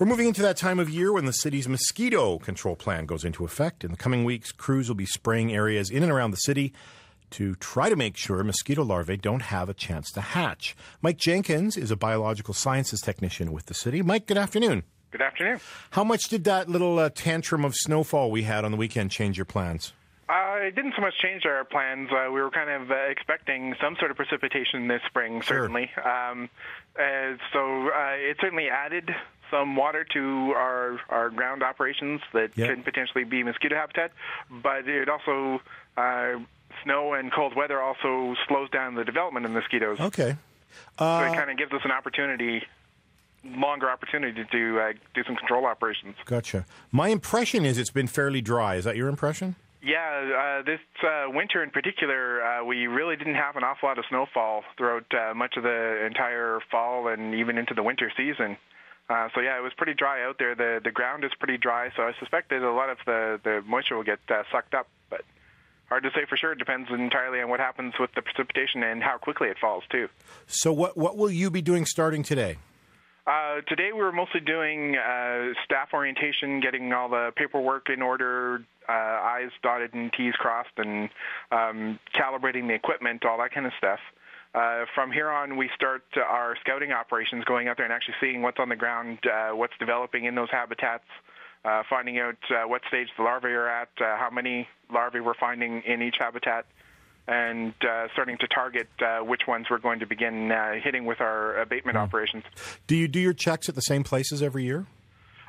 We're moving into that time of year when the city's mosquito control plan goes into effect. In the coming weeks, crews will be spraying areas in and around the city to try to make sure mosquito larvae don't have a chance to hatch. Mike Jenkins is a biological sciences technician with the city. Mike, good afternoon. Good afternoon. How much did that little uh, tantrum of snowfall we had on the weekend change your plans? Uh, it didn't so much change our plans. Uh, we were kind of uh, expecting some sort of precipitation this spring, Sure. certainly. Um, uh, so uh, it certainly added some water to our, our ground operations that Yeah. could potentially be mosquito habitat, but it also, uh, snow and cold weather also slows down the development of mosquitoes. Okay. so Uh, it kind of gives us an opportunity, longer opportunity to uh, do some control operations. Gotcha. My impression is it's been fairly dry. Is that your impression? Yeah, uh, this uh, winter in particular, uh, we really didn't have an awful lot of snowfall throughout uh, much of the entire fall and even into the winter season. Uh, so yeah, it was pretty dry out there. The the ground is pretty dry, so I suspect that a lot of the the moisture will get uh, sucked up. But hard to say for sure. It depends entirely on what happens with the precipitation and how quickly it falls too. So, what, what will you be doing starting today? Uh, today we were mostly doing uh, staff orientation, getting all the paperwork in order, uh, I's dotted and T's crossed, and um, calibrating the equipment, all that kind of stuff. Uh, from here on, we start our scouting operations, going out there and actually seeing what's on the ground, uh, what's developing in those habitats, uh, finding out uh, what stage the larvae are at, uh, how many larvae we're finding in each habitat, and uh, starting to target uh, which ones we're going to begin uh, hitting with our abatement operations. Do you do your checks at the same places every year?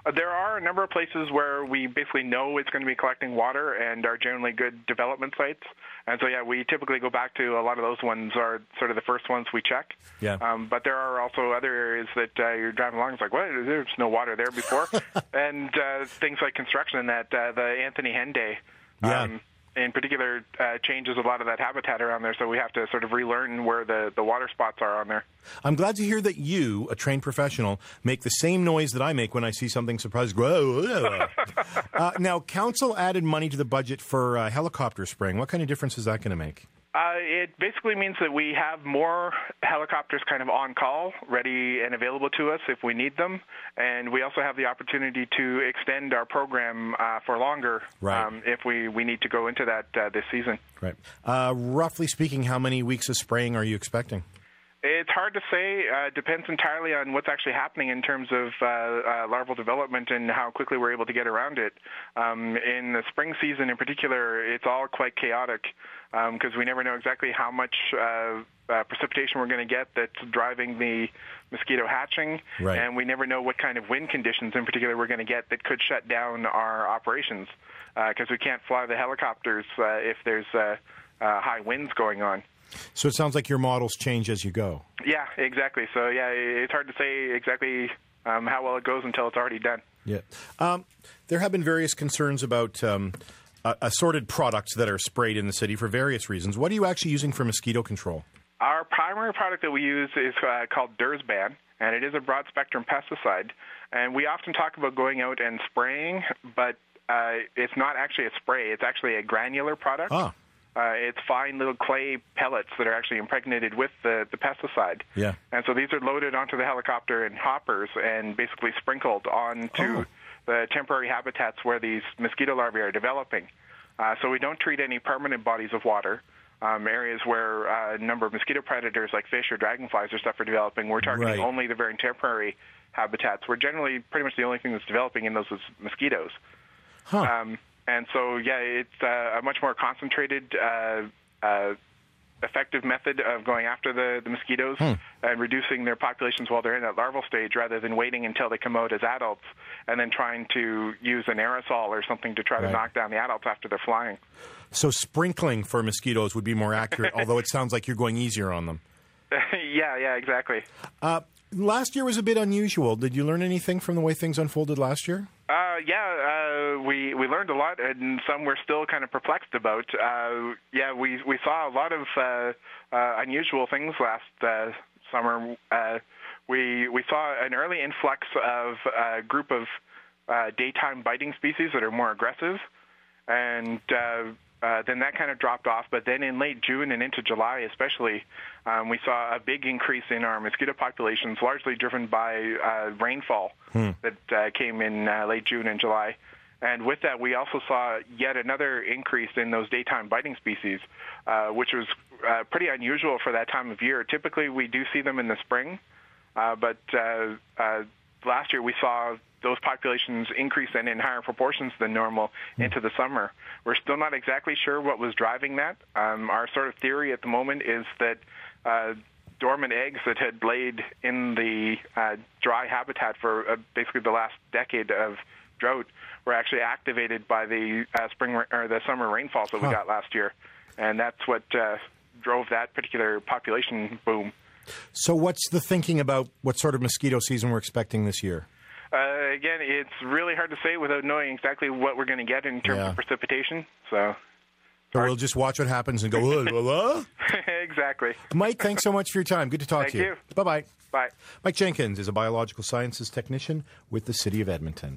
Uh, There are a number of places where we basically know it's going to be collecting water and are generally good development sites. And so, yeah, we typically go back to a lot of those ones are sort of the first ones we check. Yeah. Um, but there are also other areas that uh, you're driving along. It's like, what? There's no water there before. and uh, things like construction and that, uh, the Anthony Henday. Yeah. In particular, uh, changes a lot of that habitat around there, so we have to sort of relearn where the, the water spots are on there. I'm glad to hear that you, a trained professional, make the same noise that I make when I see something whoa. uh, now, council added money to the budget for uh, helicopter spraying. What kind of difference is that going to make? Uh, it basically means that we have more helicopters kind of on call, ready and available to us if we need them, and we also have the opportunity to extend our program uh, for longer Right. um, if we, we need to go into that uh, this season. Right. Uh, roughly speaking, how many weeks of spraying are you expecting? It's hard to say. Uh, depends entirely on what's actually happening in terms of uh, uh, larval development and how quickly we're able to get around it. Um, in the spring season, in particular, it's all quite chaotic because we never know exactly how much uh, uh, precipitation we're going to get that's driving the mosquito hatching, Right. and we never know what kind of wind conditions, in particular, we're going to get that could shut down our operations because we can't fly the helicopters uh, if there's uh, uh, high winds going on. So it sounds like your models change as you go. Yeah, exactly. So yeah, it's hard to say exactly um, how well it goes until it's already done. Yeah. Um, there have been various concerns about um, uh, assorted products that are sprayed in the city for various reasons. What are you actually using for mosquito control? Our primary product that we use is uh, called Dursban, and it is a broad spectrum pesticide. And we often talk about going out and spraying, but uh, it's not actually a spray. It's actually a granular product. Ah. Uh, it's fine little clay pellets that are actually impregnated with the, the pesticide. Yeah. And so these are loaded onto the helicopter in hoppers and basically sprinkled onto Oh. the temporary habitats where these mosquito larvae are developing. Uh, so we don't treat any permanent bodies of water. Um, areas where uh, a number of mosquito predators like fish or dragonflies or stuff are developing, we're targeting Right. only the very temporary habitats. We're generally pretty much the only thing that's developing in those is mosquitoes. Huh. Um, and so, yeah, it's uh, a much more concentrated, uh, uh, effective method of going after the, the mosquitoes and reducing their populations while they're in that larval stage rather than waiting until they come out as adults and then trying to use an aerosol or something to try Right. to knock down the adults after they're flying. So sprinkling for mosquitoes would be more accurate, although it sounds like you're going easier on them. yeah, yeah, exactly. Uh, last year was a bit unusual. Did you learn anything from the way things unfolded last year? Uh, yeah, uh, we we learned a lot, and some we're still kind of perplexed about. Uh, yeah, we we saw a lot of uh, uh, unusual things last uh, summer. Uh, we we saw an early influx of a group of uh, daytime biting species that are more aggressive, and uh, uh, then that kind of dropped off. But then in late June and into July, especially, um, we saw a big increase in our mosquito populations, largely driven by uh, rainfall hmm. that uh, came in uh, late June and July. And with that, we also saw yet another increase in those daytime biting species, uh, which was uh, pretty unusual for that time of year. Typically, we do see them in the spring, uh, but uh, uh, last year we saw those populations increase and in higher proportions than normal mm. into the summer. We're still not exactly sure what was driving that. Um, our sort of theory at the moment is that uh, dormant eggs that had laid in the uh, dry habitat for uh, basically the last decade of drought were actually activated by the uh, spring or the summer rainfalls that huh. we got last year, and that's what uh, drove that particular population boom. So, what's the thinking about what sort of mosquito season we're expecting this year? Uh, again, it's really hard to say without knowing exactly what we're going to get in terms yeah. of precipitation. So. Or we'll just watch what happens and go, uh, exactly. Mike, thanks so much for your time. Good to talk Thank to you. you. Bye bye. Bye. Mike Jenkins is a biological sciences technician with the City of Edmonton.